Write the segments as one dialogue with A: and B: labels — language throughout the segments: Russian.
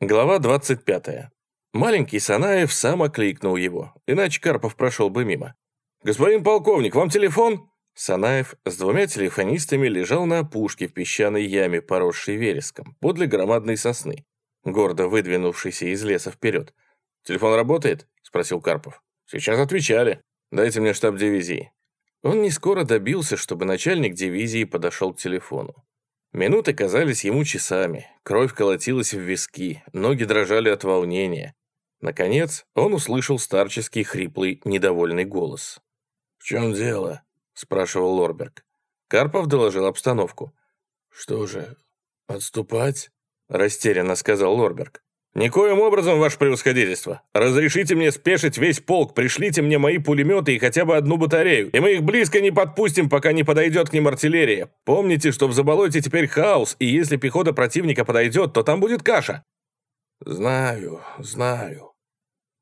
A: Глава 25. Маленький Санаев сам окликнул его, иначе Карпов прошел бы мимо. «Господин полковник, вам телефон?» Санаев с двумя телефонистами лежал на опушке в песчаной яме, поросшей вереском, подле громадной сосны, гордо выдвинувшейся из леса вперед. «Телефон работает?» — спросил Карпов. «Сейчас отвечали. Дайте мне штаб дивизии». Он не скоро добился, чтобы начальник дивизии подошел к телефону. Минуты казались ему часами, кровь колотилась в виски, ноги дрожали от волнения. Наконец, он услышал старческий хриплый, недовольный голос.
B: «В чем дело?» — спрашивал Лорберг.
A: Карпов доложил обстановку.
B: «Что же, отступать?»
A: — растерянно сказал Лорберг. «Никоим образом, ваше превосходительство. Разрешите мне спешить весь полк, пришлите мне мои пулеметы и хотя бы одну батарею, и мы их близко не подпустим, пока не подойдет к ним артиллерия. Помните, что в Заболоте теперь хаос, и если пехота противника подойдет, то там будет каша».
B: «Знаю, знаю.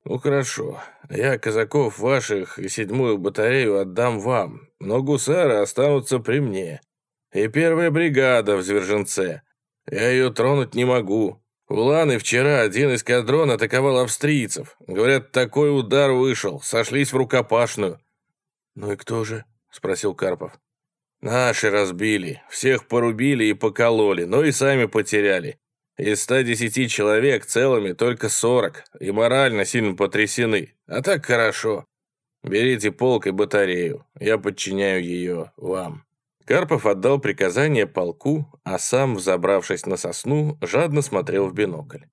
B: Ну хорошо, я казаков ваших и седьмую батарею отдам вам, но гусары останутся при мне. И первая бригада в Зверженце. Я ее тронуть не могу, в Ланы вчера один эскадрон атаковал австрийцев. Говорят, такой удар вышел, сошлись в рукопашную.
A: «Ну и кто же?» — спросил Карпов.
B: «Наши разбили, всех порубили и покололи, но и сами потеряли. Из 110 человек целыми только 40, и морально сильно потрясены. А так хорошо. Берите полк и батарею, я подчиняю ее вам».
A: Карпов отдал приказание полку, а сам, взобравшись на сосну, жадно смотрел в бинокль.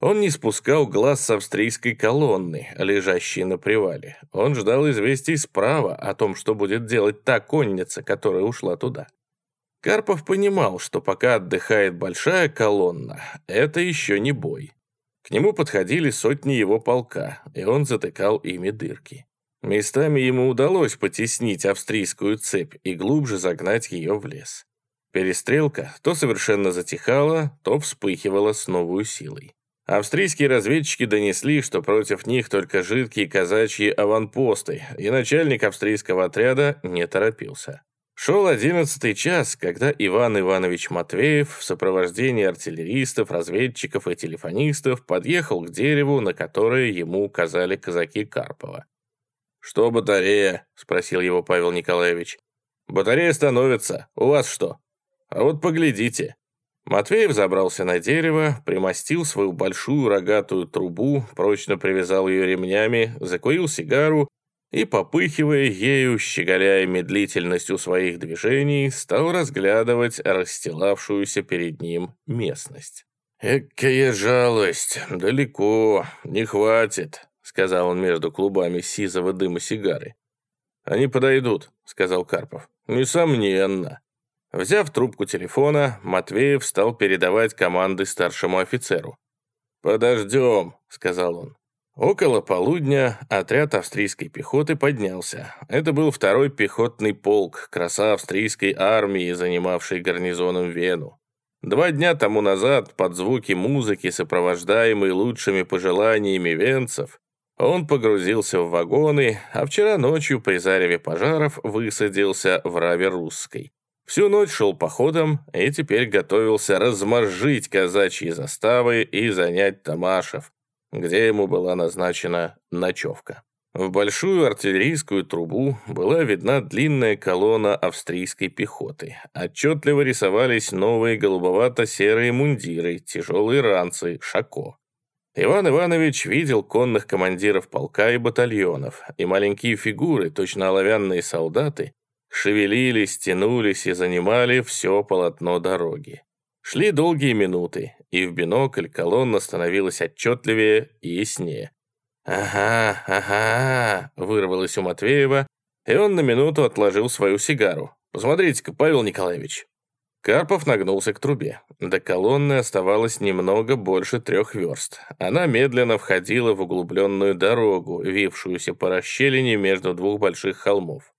A: Он не спускал глаз с австрийской колонны, лежащей на привале. Он ждал известий справа о том, что будет делать та конница, которая ушла туда. Карпов понимал, что пока отдыхает большая колонна, это еще не бой. К нему подходили сотни его полка, и он затыкал ими дырки. Местами ему удалось потеснить австрийскую цепь и глубже загнать ее в лес. Перестрелка то совершенно затихала, то вспыхивала с новой силой. Австрийские разведчики донесли, что против них только жидкие казачьи аванпосты, и начальник австрийского отряда не торопился. Шел одиннадцатый час, когда Иван Иванович Матвеев в сопровождении артиллеристов, разведчиков и телефонистов подъехал к дереву, на которое ему указали казаки Карпова.
B: «Что батарея?» — спросил его Павел Николаевич.
A: «Батарея становится. У вас что?» «А вот поглядите». Матвеев забрался на дерево, примостил свою большую рогатую трубу, прочно привязал ее ремнями, закурил сигару и, попыхивая ею, щеголяя медлительностью своих движений, стал разглядывать расстилавшуюся перед ним местность.
B: «Экая жалость! Далеко, не хватит сказал он между клубами сизого дыма сигары.
A: «Они подойдут», — сказал Карпов.
B: «Несомненно».
A: Взяв трубку телефона, Матвеев стал передавать команды старшему офицеру.
B: «Подождем», — сказал он.
A: Около полудня отряд австрийской пехоты поднялся. Это был второй пехотный полк, краса австрийской армии, занимавшей гарнизоном Вену. Два дня тому назад, под звуки музыки, сопровождаемой лучшими пожеланиями венцев, он погрузился в вагоны, а вчера ночью при зареве пожаров высадился в Раве Русской. Всю ночь шел походом и теперь готовился разморжить казачьи заставы и занять Тамашев, где ему была назначена ночевка. В большую артиллерийскую трубу была видна длинная колонна австрийской пехоты. Отчетливо рисовались новые голубовато-серые мундиры, тяжелые ранцы, шако. Иван Иванович видел конных командиров полка и батальонов, и маленькие фигуры, точно оловянные солдаты, шевелились, тянулись и занимали все полотно дороги. Шли долгие минуты, и в бинокль колонна становилась отчетливее и яснее. «Ага, ага», — вырвалось у Матвеева, и он на минуту отложил свою сигару. «Посмотрите-ка, Павел Николаевич, Карпов нагнулся к трубе. До колонны оставалось немного больше трех верст. Она медленно входила в углубленную дорогу, вившуюся по расщелине между двух больших холмов.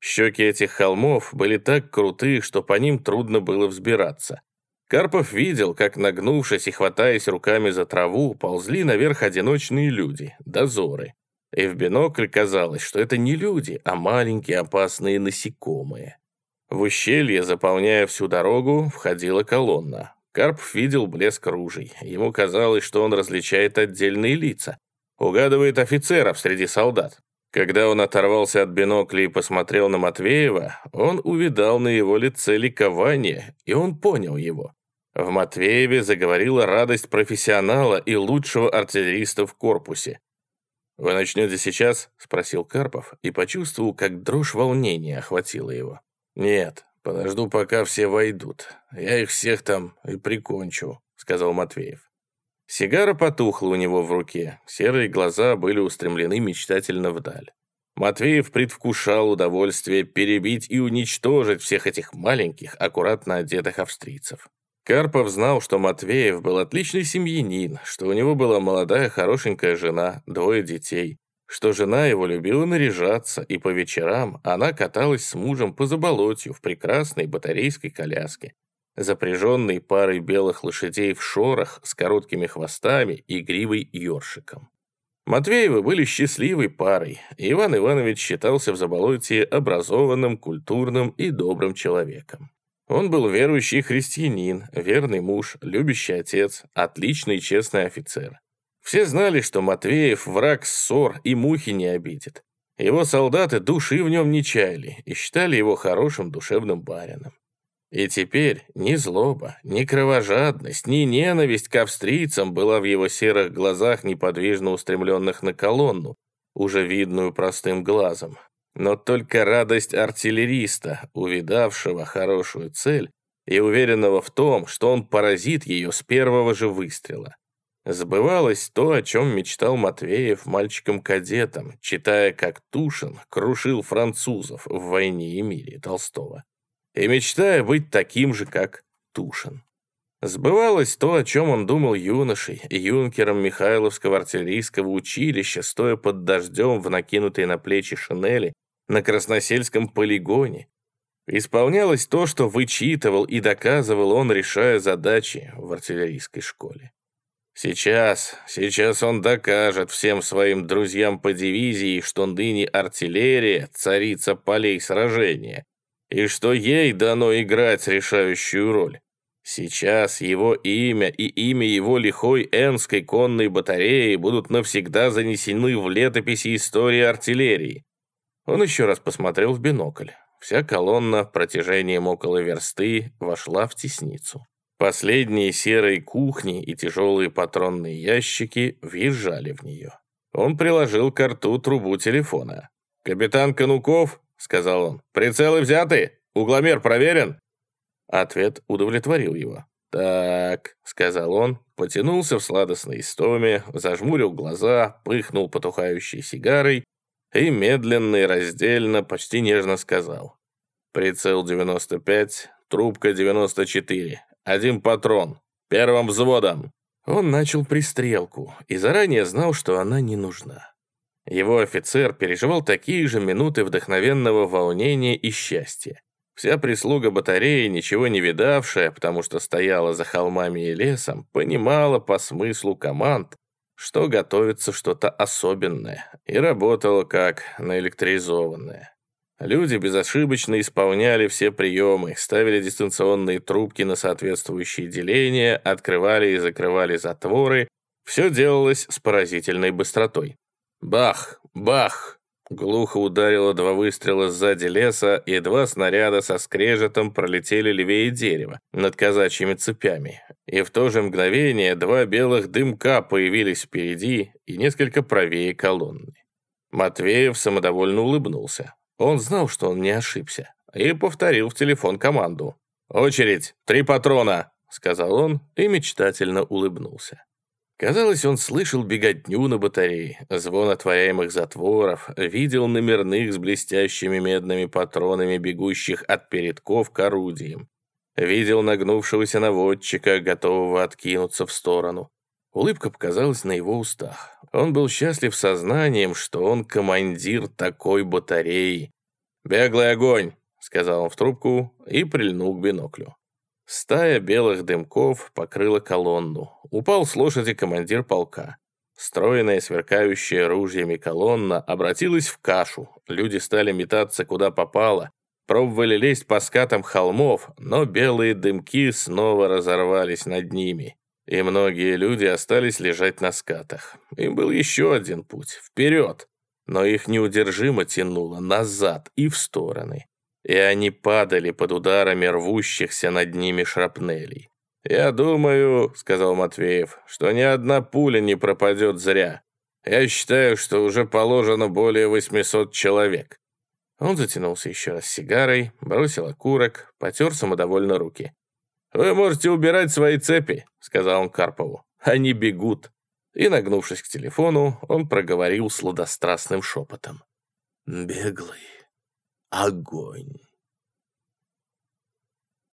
A: Щеки этих холмов были так круты, что по ним трудно было взбираться. Карпов видел, как, нагнувшись и хватаясь руками за траву, ползли наверх одиночные люди, дозоры. И в бинокль казалось, что это не люди, а маленькие опасные насекомые. В ущелье, заполняя всю дорогу, входила колонна. Карп видел блеск ружей. Ему казалось, что он различает отдельные лица. Угадывает офицеров среди солдат. Когда он оторвался от бинокля и посмотрел на Матвеева, он увидал на его лице ликование, и он понял его. В Матвееве заговорила радость профессионала и лучшего артиллериста в корпусе. «Вы начнете сейчас?» — спросил Карпов и почувствовал, как дрожь волнения охватила его. «Нет, подожду, пока все войдут. Я их всех там и прикончу», — сказал Матвеев. Сигара потухла у него в руке, серые глаза были устремлены мечтательно вдаль. Матвеев предвкушал удовольствие перебить и уничтожить всех этих маленьких, аккуратно одетых австрийцев. Карпов знал, что Матвеев был отличный семьянин, что у него была молодая хорошенькая жена, двое детей, что жена его любила наряжаться, и по вечерам она каталась с мужем по заболотью в прекрасной батарейской коляске, запряженный парой белых лошадей в шорах с короткими хвостами и гривой ёршиком. Матвеевы были счастливой парой, и Иван Иванович считался в Заболотье образованным, культурным и добрым человеком. Он был верующий христианин, верный муж, любящий отец, отличный и честный офицер. Все знали, что Матвеев враг ссор и мухи не обидит. Его солдаты души в нем не чаяли и считали его хорошим душевным барином. И теперь ни злоба, ни кровожадность, ни ненависть к австрийцам была в его серых глазах неподвижно устремленных на колонну, уже видную простым глазом. Но только радость артиллериста, увидавшего хорошую цель и уверенного в том, что он поразит ее с первого же выстрела. Сбывалось то, о чем мечтал Матвеев мальчиком-кадетом, читая, как Тушин крушил французов в «Войне и мире» Толстого и мечтая быть таким же, как Тушин. Сбывалось то, о чем он думал юношей, юнкером Михайловского артиллерийского училища, стоя под дождем в накинутой на плечи шинели на Красносельском полигоне. Исполнялось то, что вычитывал и доказывал он, решая задачи в артиллерийской школе. Сейчас, сейчас он докажет всем своим друзьям по дивизии, что ныне артиллерия – царица полей сражения, и что ей дано играть решающую роль. Сейчас его имя и имя его лихой Энской конной батареи будут навсегда занесены в летописи истории артиллерии. Он еще раз посмотрел в бинокль. Вся колонна протяжением около версты вошла в тесницу. Последние серые кухни и тяжелые патронные ящики въезжали в нее. Он приложил к рту трубу телефона. «Капитан Конуков?» — сказал он. «Прицелы взяты? Угломер проверен?» Ответ удовлетворил его. «Так», — сказал он, потянулся в сладостной истоме, зажмурил глаза, пыхнул потухающей сигарой и медленно и раздельно, почти нежно сказал. «Прицел 95, трубка 94, один патрон, первым взводом». Он начал пристрелку и заранее знал, что она не нужна. Его офицер переживал такие же минуты вдохновенного волнения и счастья. Вся прислуга батареи, ничего не видавшая, потому что стояла за холмами и лесом, понимала по смыслу команд, что готовится что-то особенное, и работала как наэлектризованная. Люди безошибочно исполняли все приемы, ставили дистанционные трубки на соответствующие деления, открывали и закрывали затворы. Все делалось с поразительной быстротой. Бах! Бах! Глухо ударило два выстрела сзади леса, и два снаряда со скрежетом пролетели левее дерева, над казачьими цепями. И в то же мгновение два белых дымка появились впереди и несколько правее колонны. Матвеев самодовольно улыбнулся. Он знал, что он не ошибся, и повторил в телефон команду. «Очередь! Три патрона!» — сказал он и мечтательно улыбнулся. Казалось, он слышал беготню на батарее, звон отворяемых затворов, видел номерных с блестящими медными патронами, бегущих от передков к орудиям. Видел нагнувшегося наводчика, готового откинуться в сторону. Улыбка показалась на его устах. Он был счастлив сознанием, что он командир такой батареи. «Беглый огонь!» — сказал он в трубку и прильнул к биноклю. Стая белых дымков покрыла колонну. Упал с лошади командир полка. Стройная, сверкающая ружьями колонна обратилась в кашу. Люди стали метаться куда попало. пробовали лезть по скатам холмов, но белые дымки снова разорвались над ними, и многие люди остались лежать на скатах. Им был еще один путь — вперед, но их неудержимо тянуло назад и в стороны, и они падали под ударами рвущихся над ними шрапнелей. «Я думаю, — сказал Матвеев, — что ни одна пуля не пропадет зря. Я считаю, что уже положено более 800 человек». Он затянулся еще раз сигарой, бросил окурок, потер самодовольно руки. «Вы можете убирать свои цепи», — сказал он Карпову. «Они бегут». И, нагнувшись к телефону, он проговорил сладострастным шепотом. «Беглый огонь».